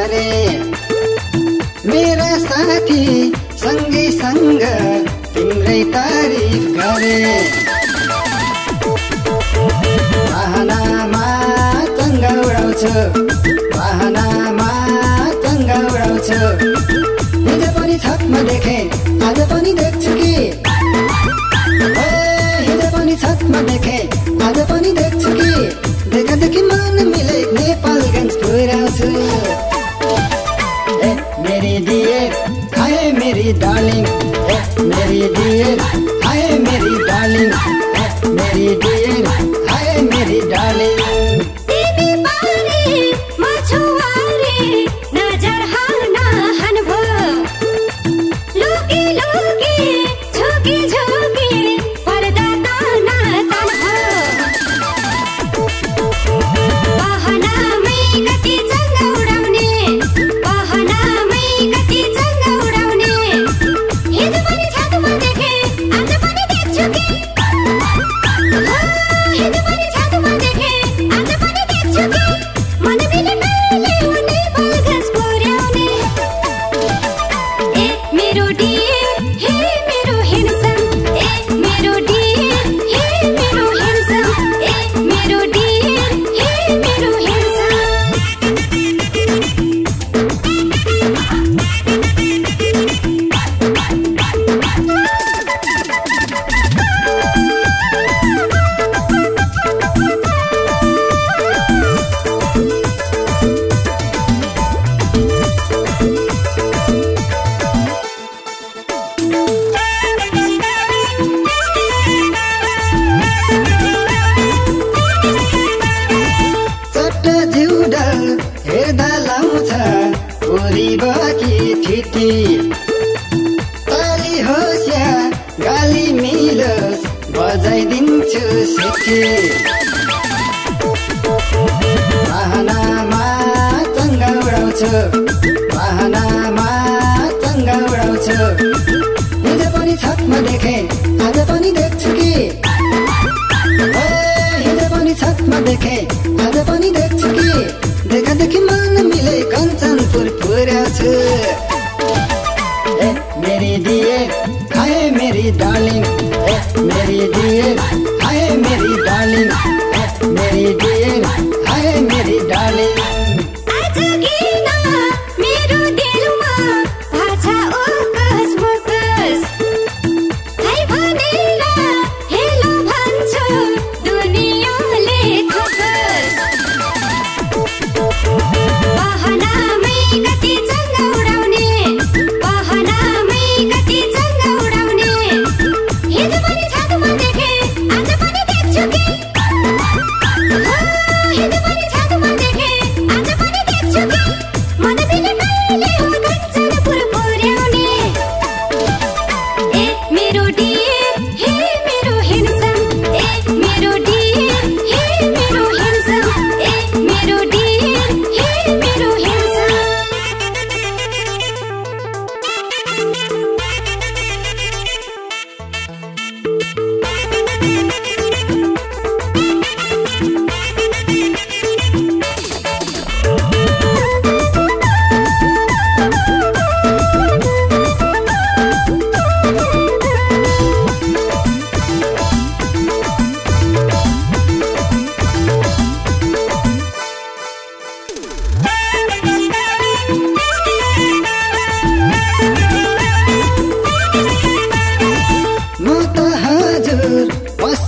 अरे मेरा साथी सँगै सँग तिम्रै तारिफ गरे। वाहनामा तङ्ग उडाउँछु वाहनामा तङ्ग उडाउँछु। हिजो पनि छतमा देखेँ आज पनि देख्छु Charlie. ताली होस् या गाली मिलोस् बजाइदिन्छु सेठी वाहनामा तङ्गा उडाउँछु वाहनामा तङ्गा उडाउँछु। हिजो पनि छतमा देखेँ आज पनि देख्छु।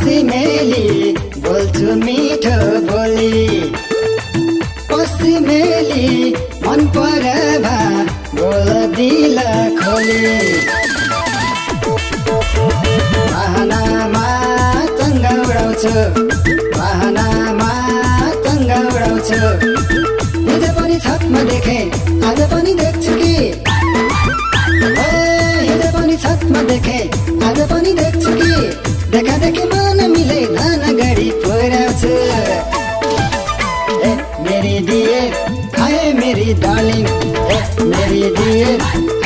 पश्चिमेली बोल्छु मिठो बोली। पश्चिमेली मन पराभा बोल दिल खोली। वाहनामा चङ्गा उडाउँछु वाहनामा चङ्गा उडाउँछु। हिजो पनि छतमा देखेँ आज पनि देख्छु कि? हिजो पनि छतमा देखेँ आज पनि देख्छु कि? देखा देखि दिए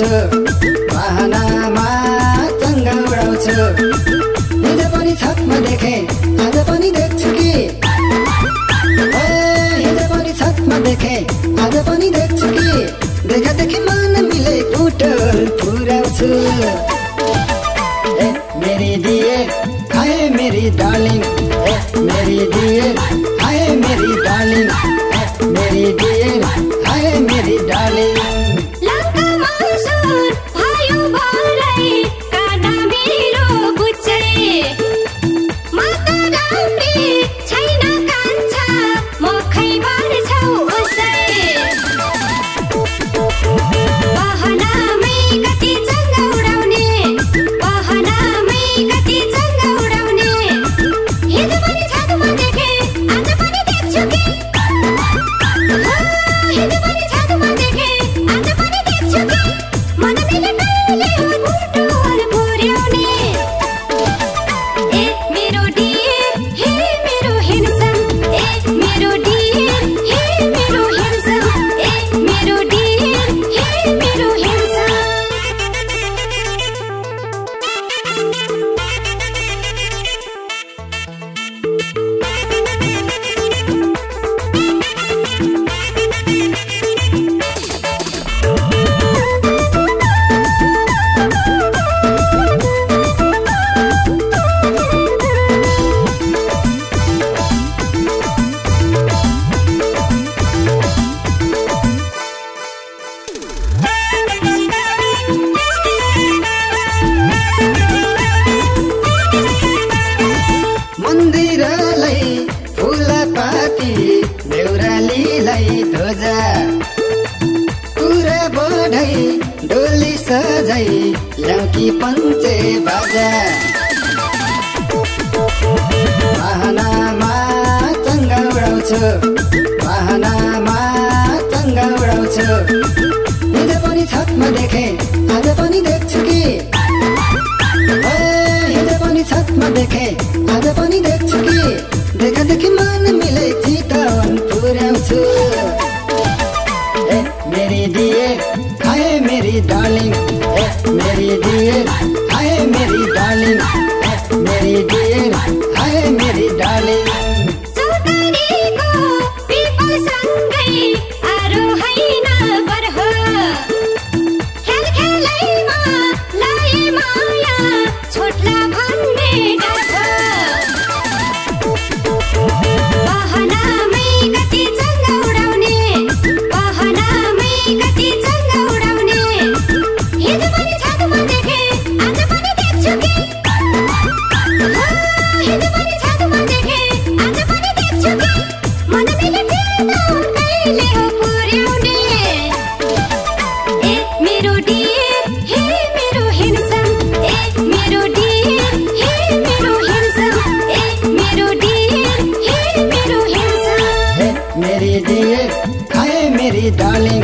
उडाउँछ। वाहनामा चङ्गा उडाउँछ। हिजो पनि छतमा देखे आज पनि देख्छु कि। हिजो पनि छतमा देखे आज पनि देख्छु कि। देखा देखादेखि मन मिले टोटल पुऱ्याउँछु मेरी दिए आए मेरी डालिङ मेरी दिए आए मेरी डालिङ मेरी दिए आए मेरी डालिङ झै ल्याउकी पञ्चे बाजा वाहनामा चङ्गा उडाउँछु वाहनामा चङ्गा उडाउँछु। हिजो पनि छतमा देखेँ आज पनि देख्छु कि? हिजो पनि छतमा देखेँ आज पनि देख्छु कि? देखादेखि मन मिले चितवन पुर्याउँछु। मेरी दिए आए मेरी डालिङ माया छोटला भन्ने मेरी डार्लिंग